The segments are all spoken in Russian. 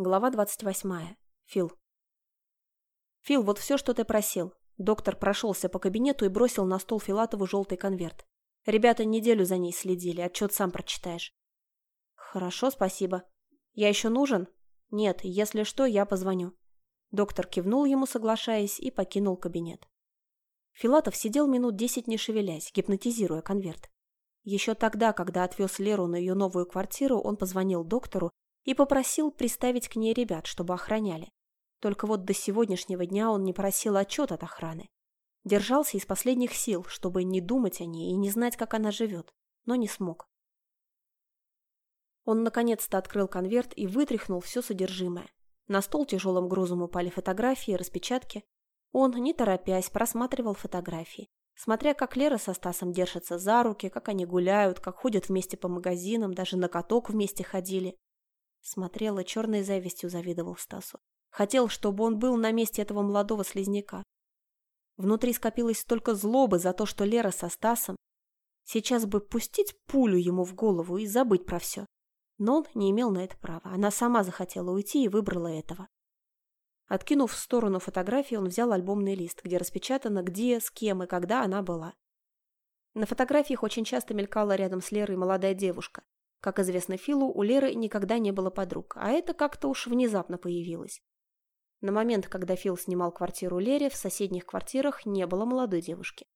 Глава 28. Фил. «Фил, вот все, что ты просил». Доктор прошелся по кабинету и бросил на стол Филатову желтый конверт. Ребята неделю за ней следили, отчет сам прочитаешь. «Хорошо, спасибо. Я еще нужен?» «Нет, если что, я позвоню». Доктор кивнул ему, соглашаясь, и покинул кабинет. Филатов сидел минут десять не шевелясь, гипнотизируя конверт. Еще тогда, когда отвез Леру на ее новую квартиру, он позвонил доктору и попросил приставить к ней ребят, чтобы охраняли. Только вот до сегодняшнего дня он не просил отчет от охраны. Держался из последних сил, чтобы не думать о ней и не знать, как она живет, но не смог. Он наконец-то открыл конверт и вытряхнул все содержимое. На стол тяжелым грузом упали фотографии, распечатки. Он, не торопясь, просматривал фотографии, смотря как Лера со Стасом держатся за руки, как они гуляют, как ходят вместе по магазинам, даже на каток вместе ходили. Смотрел и черной завистью завидовал Стасу. Хотел, чтобы он был на месте этого молодого слизняка. Внутри скопилось столько злобы за то, что Лера со Стасом. Сейчас бы пустить пулю ему в голову и забыть про все. Но он не имел на это права. Она сама захотела уйти и выбрала этого. Откинув в сторону фотографии, он взял альбомный лист, где распечатано, где, с кем и когда она была. На фотографиях очень часто мелькала рядом с Лерой молодая девушка. Как известно Филу, у Леры никогда не было подруг, а это как-то уж внезапно появилось. На момент, когда Фил снимал квартиру Лере, в соседних квартирах не было молодой девушки.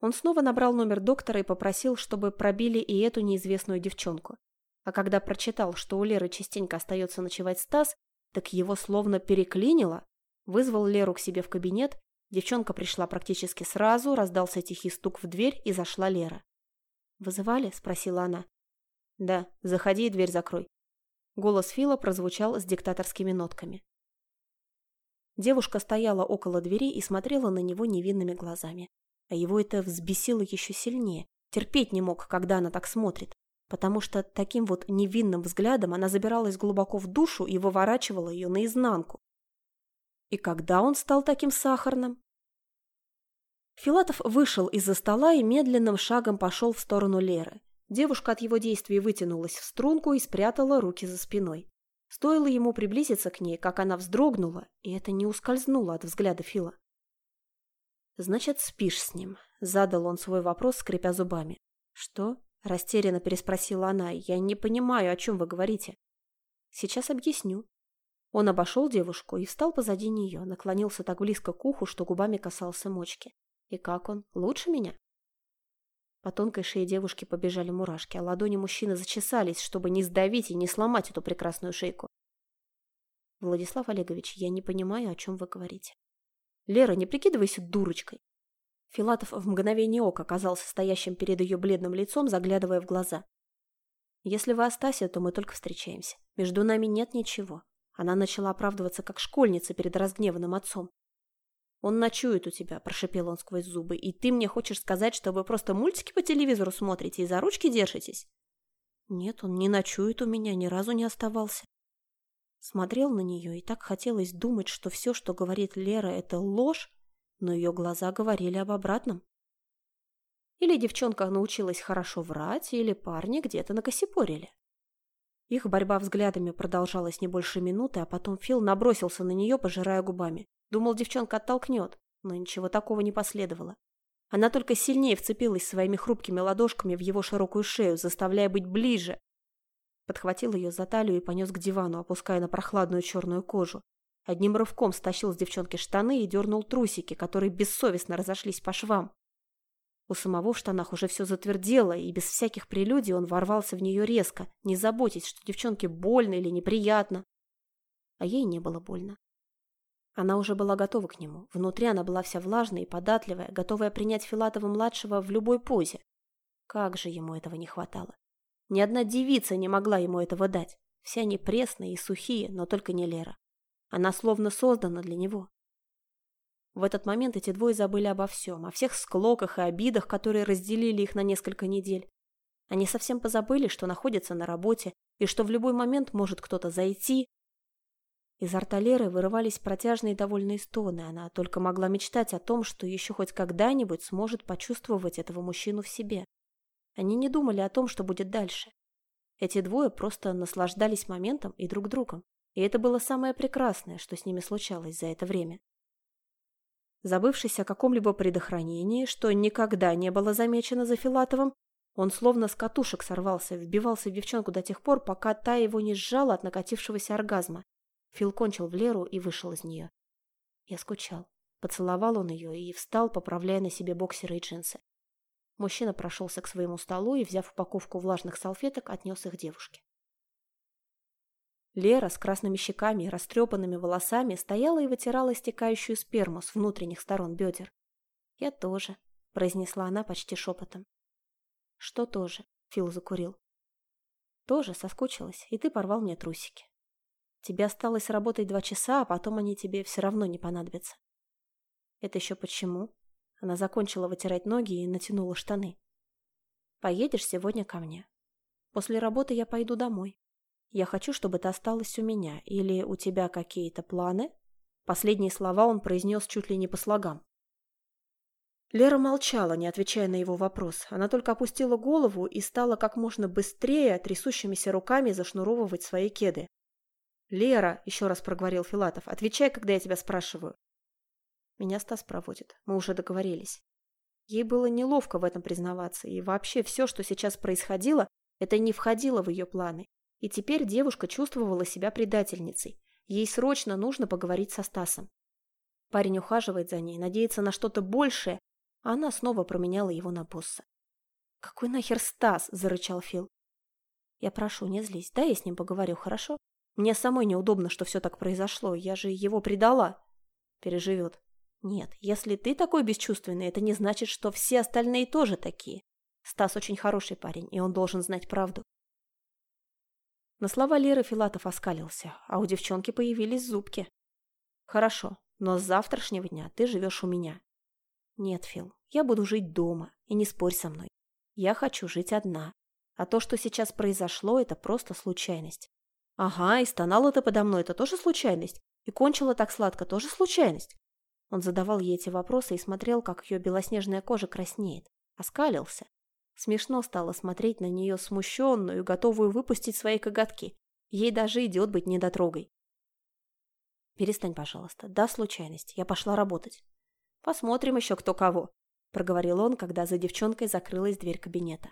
Он снова набрал номер доктора и попросил, чтобы пробили и эту неизвестную девчонку. А когда прочитал, что у Леры частенько остается ночевать Стас, так его словно переклинило. Вызвал Леру к себе в кабинет, девчонка пришла практически сразу, раздался тихий стук в дверь и зашла Лера. «Вызывали?» – спросила она. «Да, заходи и дверь закрой». Голос Фила прозвучал с диктаторскими нотками. Девушка стояла около двери и смотрела на него невинными глазами. А его это взбесило еще сильнее. Терпеть не мог, когда она так смотрит. Потому что таким вот невинным взглядом она забиралась глубоко в душу и выворачивала ее наизнанку. И когда он стал таким сахарным? Филатов вышел из-за стола и медленным шагом пошел в сторону Леры. Девушка от его действий вытянулась в струнку и спрятала руки за спиной. Стоило ему приблизиться к ней, как она вздрогнула, и это не ускользнуло от взгляда Фила. «Значит, спишь с ним?» – задал он свой вопрос, скрипя зубами. «Что?» – растерянно переспросила она. «Я не понимаю, о чем вы говорите». «Сейчас объясню». Он обошел девушку и встал позади нее, наклонился так близко к уху, что губами касался мочки. И как он? Лучше меня? По тонкой шее девушки побежали мурашки, а ладони мужчины зачесались, чтобы не сдавить и не сломать эту прекрасную шейку. Владислав Олегович, я не понимаю, о чем вы говорите. Лера, не прикидывайся дурочкой. Филатов в мгновение ока оказался стоящим перед ее бледным лицом, заглядывая в глаза. «Если вы Астасия, то мы только встречаемся. Между нами нет ничего». Она начала оправдываться как школьница перед разгневанным отцом. «Он ночует у тебя», – прошипел он сквозь зубы. «И ты мне хочешь сказать, что вы просто мультики по телевизору смотрите и за ручки держитесь?» «Нет, он не ночует у меня, ни разу не оставался». Смотрел на нее, и так хотелось думать, что все, что говорит Лера, это ложь, но ее глаза говорили об обратном. Или девчонка научилась хорошо врать, или парни где-то накосипорили. Их борьба взглядами продолжалась не больше минуты, а потом Фил набросился на нее, пожирая губами. Думал, девчонка оттолкнет, но ничего такого не последовало. Она только сильнее вцепилась своими хрупкими ладошками в его широкую шею, заставляя быть ближе. Подхватил ее за талию и понес к дивану, опуская на прохладную черную кожу. Одним рывком стащил с девчонки штаны и дернул трусики, которые бессовестно разошлись по швам. У самого в штанах уже все затвердело, и без всяких прелюдий он ворвался в нее резко, не заботясь, что девчонке больно или неприятно. А ей не было больно. Она уже была готова к нему. Внутри она была вся влажная и податливая, готовая принять Филатова-младшего в любой позе. Как же ему этого не хватало. Ни одна девица не могла ему этого дать. Все они пресные и сухие, но только не Лера. Она словно создана для него. В этот момент эти двое забыли обо всем, о всех склоках и обидах, которые разделили их на несколько недель. Они совсем позабыли, что находятся на работе, и что в любой момент может кто-то зайти, из рта Леры вырывались протяжные довольные стоны. Она только могла мечтать о том, что еще хоть когда-нибудь сможет почувствовать этого мужчину в себе. Они не думали о том, что будет дальше. Эти двое просто наслаждались моментом и друг другом. И это было самое прекрасное, что с ними случалось за это время. Забывшись о каком-либо предохранении, что никогда не было замечено за Филатовым, он словно с катушек сорвался, вбивался в девчонку до тех пор, пока та его не сжала от накатившегося оргазма. Фил кончил в Леру и вышел из нее. Я скучал. Поцеловал он ее и встал, поправляя на себе боксеры и джинсы. Мужчина прошелся к своему столу и, взяв упаковку влажных салфеток, отнес их девушке. Лера с красными щеками и растрепанными волосами стояла и вытирала стекающую сперму с внутренних сторон бедер. «Я тоже», — произнесла она почти шепотом. «Что тоже?» — Фил закурил. «Тоже соскучилась, и ты порвал мне трусики. Тебе осталось работать два часа, а потом они тебе все равно не понадобятся». «Это еще почему?» Она закончила вытирать ноги и натянула штаны. «Поедешь сегодня ко мне. После работы я пойду домой. Я хочу, чтобы ты осталась у меня. Или у тебя какие-то планы?» Последние слова он произнес чуть ли не по слогам. Лера молчала, не отвечая на его вопрос. Она только опустила голову и стала как можно быстрее трясущимися руками зашнуровывать свои кеды. «Лера», — еще раз проговорил Филатов, — «отвечай, когда я тебя спрашиваю». «Меня Стас проводит. Мы уже договорились». Ей было неловко в этом признаваться, и вообще все, что сейчас происходило, это не входило в ее планы. И теперь девушка чувствовала себя предательницей. Ей срочно нужно поговорить со Стасом. Парень ухаживает за ней, надеется на что-то большее, а она снова променяла его на босса. «Какой нахер Стас?» – зарычал Фил. «Я прошу, не злись, да я с ним поговорю, хорошо? Мне самой неудобно, что все так произошло, я же его предала». Переживет. «Нет, если ты такой бесчувственный, это не значит, что все остальные тоже такие. Стас очень хороший парень, и он должен знать правду. На слова Леры Филатов оскалился, а у девчонки появились зубки. «Хорошо, но с завтрашнего дня ты живешь у меня». «Нет, Фил, я буду жить дома, и не спорь со мной. Я хочу жить одна. А то, что сейчас произошло, это просто случайность». «Ага, и стонала ты подо мной, это тоже случайность? И кончила так сладко, тоже случайность?» Он задавал ей эти вопросы и смотрел, как ее белоснежная кожа краснеет. Оскалился. Смешно стало смотреть на нее смущенную, готовую выпустить свои коготки. Ей даже идет быть недотрогой. «Перестань, пожалуйста. Да, случайность. Я пошла работать». «Посмотрим еще кто кого», — проговорил он, когда за девчонкой закрылась дверь кабинета.